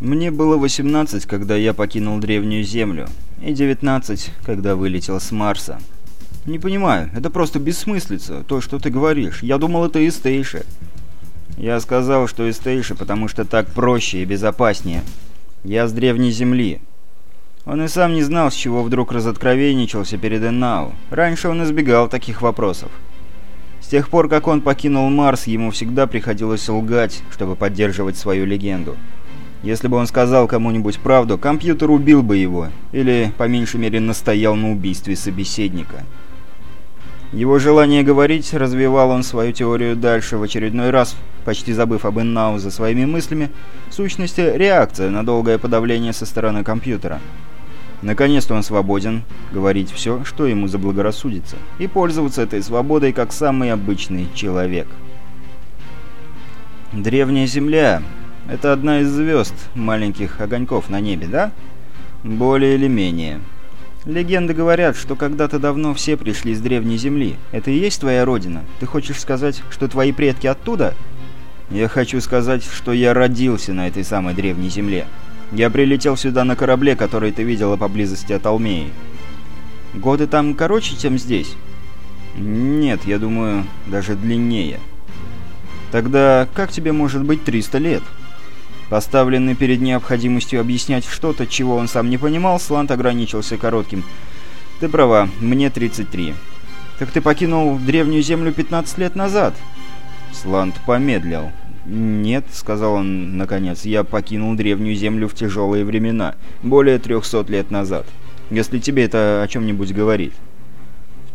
Мне было 18, когда я покинул Древнюю Землю, и 19, когда вылетел с Марса. Не понимаю, это просто бессмыслица, то, что ты говоришь. Я думал, это Истейши. Я сказал, что Истейши, потому что так проще и безопаснее. Я с Древней Земли. Он и сам не знал, с чего вдруг разоткровенничался перед Эннау. Раньше он избегал таких вопросов. С тех пор, как он покинул Марс, ему всегда приходилось лгать, чтобы поддерживать свою легенду. Если бы он сказал кому-нибудь правду, компьютер убил бы его, или, по меньшей мере, настоял на убийстве собеседника. Его желание говорить развивал он свою теорию дальше, в очередной раз, почти забыв об Иннау за своими мыслями, в сущности, реакция на долгое подавление со стороны компьютера. Наконец-то он свободен говорить все, что ему заблагорассудится, и пользоваться этой свободой как самый обычный человек. Древняя Земля это одна из звезд, маленьких огоньков на небе, да? Более или менее. Легенды говорят, что когда-то давно все пришли с древней земли. Это и есть твоя родина? Ты хочешь сказать, что твои предки оттуда? Я хочу сказать, что я родился на этой самой древней земле. Я прилетел сюда на корабле, который ты видела поблизости от Алмеи. Годы там короче, чем здесь? Нет, я думаю, даже длиннее. Тогда как тебе может быть 300 лет? Поставленный перед необходимостью объяснять что-то, чего он сам не понимал, Слант ограничился коротким. «Ты права, мне 33». «Так ты покинул Древнюю Землю 15 лет назад?» Слант помедлил. «Нет», — сказал он наконец, — «я покинул Древнюю Землю в тяжелые времена, более 300 лет назад. Если тебе это о чем-нибудь говорит».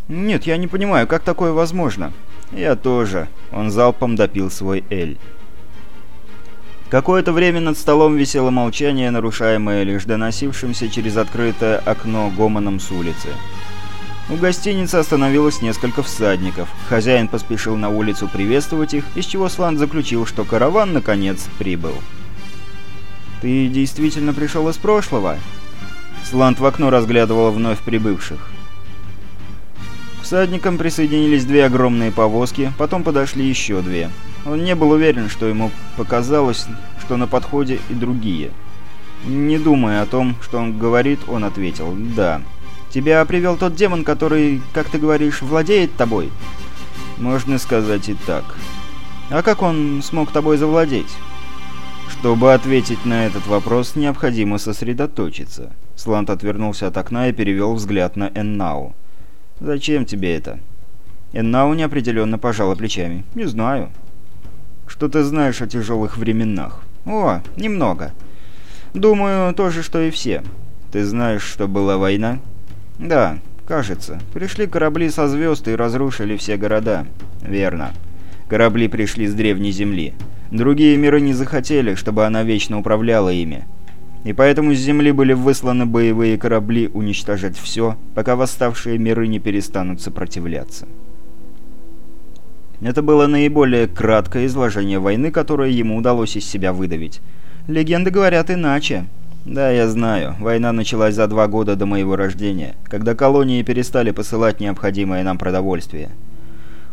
«Нет, я не понимаю, как такое возможно?» «Я тоже». Он залпом допил свой «Эль». Какое-то время над столом висело молчание, нарушаемое лишь доносившимся через открытое окно гомоном с улицы. У гостиницы остановилось несколько всадников. Хозяин поспешил на улицу приветствовать их, из чего Сланд заключил, что караван, наконец, прибыл. «Ты действительно пришел из прошлого?» Сланд в окно разглядывал вновь прибывших. К всадникам присоединились две огромные повозки, потом подошли еще две. Он не был уверен, что ему показалось, что на подходе и другие. Не думая о том, что он говорит, он ответил «Да». «Тебя привел тот демон, который, как ты говоришь, владеет тобой?» «Можно сказать и так». «А как он смог тобой завладеть?» Чтобы ответить на этот вопрос, необходимо сосредоточиться. Слант отвернулся от окна и перевел взгляд на Эннау. «Зачем тебе это?» Эннау неопределенно пожала плечами. «Не знаю». Что ты знаешь о тяжелых временах? О, немного. Думаю, то же, что и все. Ты знаешь, что была война? Да, кажется. Пришли корабли со звезд и разрушили все города. Верно. Корабли пришли с древней земли. Другие миры не захотели, чтобы она вечно управляла ими. И поэтому с Земли были высланы боевые корабли уничтожать все, пока восставшие миры не перестанут сопротивляться. Это было наиболее краткое изложение войны, которое ему удалось из себя выдавить. Легенды говорят иначе. Да, я знаю. Война началась за два года до моего рождения, когда колонии перестали посылать необходимое нам продовольствие.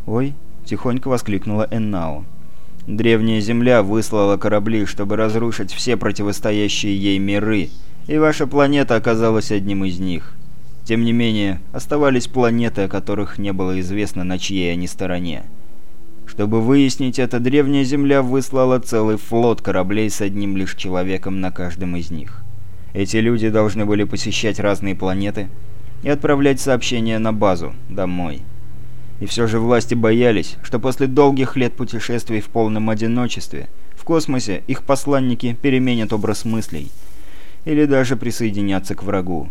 «Ой!» — тихонько воскликнула Эннау. «Древняя Земля выслала корабли, чтобы разрушить все противостоящие ей миры, и ваша планета оказалась одним из них. Тем не менее, оставались планеты, о которых не было известно, на чьей они стороне. Чтобы выяснить это, древняя Земля выслала целый флот кораблей с одним лишь человеком на каждом из них. Эти люди должны были посещать разные планеты и отправлять сообщения на базу, домой. И все же власти боялись, что после долгих лет путешествий в полном одиночестве в космосе их посланники переменят образ мыслей или даже присоединятся к врагу.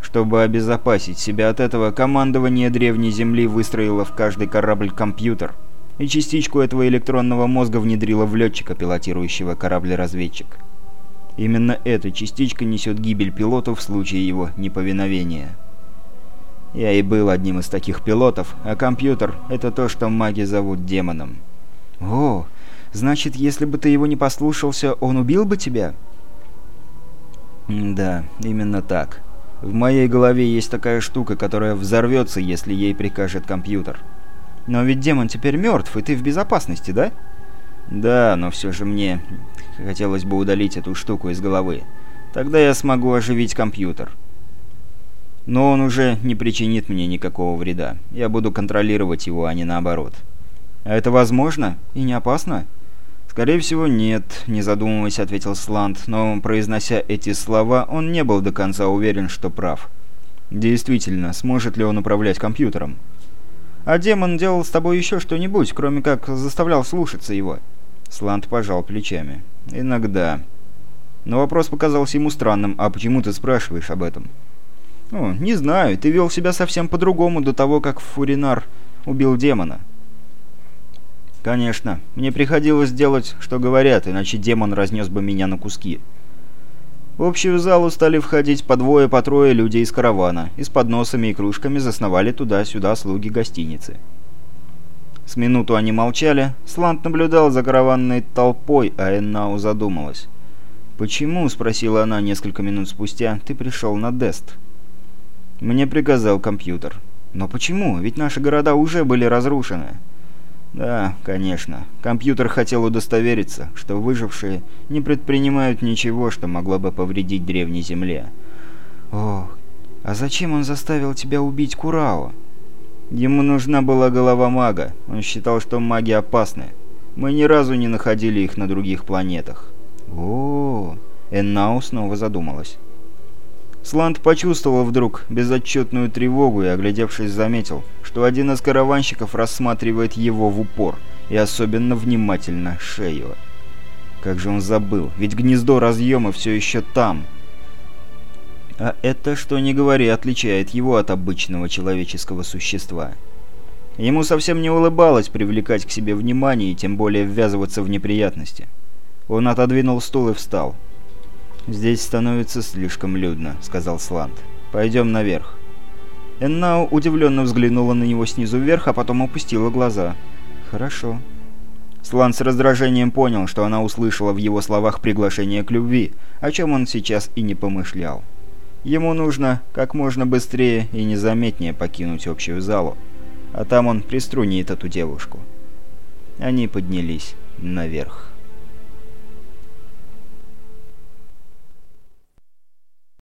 Чтобы обезопасить себя от этого, командование Древней Земли выстроило в каждый корабль компьютер – и частичку этого электронного мозга внедрила в летчика, пилотирующего корабль-разведчик. Именно эта частичка несет гибель пилоту в случае его неповиновения. Я и был одним из таких пилотов, а компьютер — это то, что маги зовут демоном. «О, значит, если бы ты его не послушался, он убил бы тебя?» «Да, именно так. В моей голове есть такая штука, которая взорвется, если ей прикажет компьютер». Но ведь демон теперь мертв, и ты в безопасности, да? «Да, но все же мне хотелось бы удалить эту штуку из головы. Тогда я смогу оживить компьютер. Но он уже не причинит мне никакого вреда. Я буду контролировать его, а не наоборот». «А это возможно? И не опасно?» «Скорее всего, нет», — не задумываясь, ответил Сланд, но, произнося эти слова, он не был до конца уверен, что прав. Действительно, сможет ли он управлять компьютером? «А демон делал с тобой еще что-нибудь, кроме как заставлял слушаться его?» Сланд пожал плечами. «Иногда». Но вопрос показался ему странным. «А почему ты спрашиваешь об этом?» «О, не знаю. Ты вел себя совсем по-другому до того, как Фуринар убил демона». «Конечно. Мне приходилось делать, что говорят, иначе демон разнес бы меня на куски». В общую залу стали входить по двое, по трое людей из каравана, и с подносами и кружками засновали туда-сюда слуги гостиницы. С минуту они молчали, Слант наблюдал за караванной толпой, а Эннау задумалась. «Почему?» — спросила она несколько минут спустя. «Ты пришел на Дест». «Мне приказал компьютер». «Но почему? Ведь наши города уже были разрушены». Да, конечно. Компьютер хотел удостовериться, что выжившие не предпринимают ничего, что могло бы повредить древней земле. Ох, а зачем он заставил тебя убить Курао? Ему нужна была голова мага. Он считал, что маги опасны. Мы ни разу не находили их на других планетах. О, -о. Эннау снова задумалась. Сланд почувствовал вдруг безотчетную тревогу и, оглядевшись, заметил, что один из караванщиков рассматривает его в упор и особенно внимательно шею. Как же он забыл, ведь гнездо разъема все еще там. А это, что не говори, отличает его от обычного человеческого существа. Ему совсем не улыбалось привлекать к себе внимание и тем более ввязываться в неприятности. Он отодвинул стул и встал. «Здесь становится слишком людно», — сказал Сланд. «Пойдем наверх». Эннау удивленно взглянула на него снизу вверх, а потом опустила глаза. «Хорошо». Сланд с раздражением понял, что она услышала в его словах приглашение к любви, о чем он сейчас и не помышлял. Ему нужно как можно быстрее и незаметнее покинуть общую залу, а там он приструнит эту девушку. Они поднялись наверх.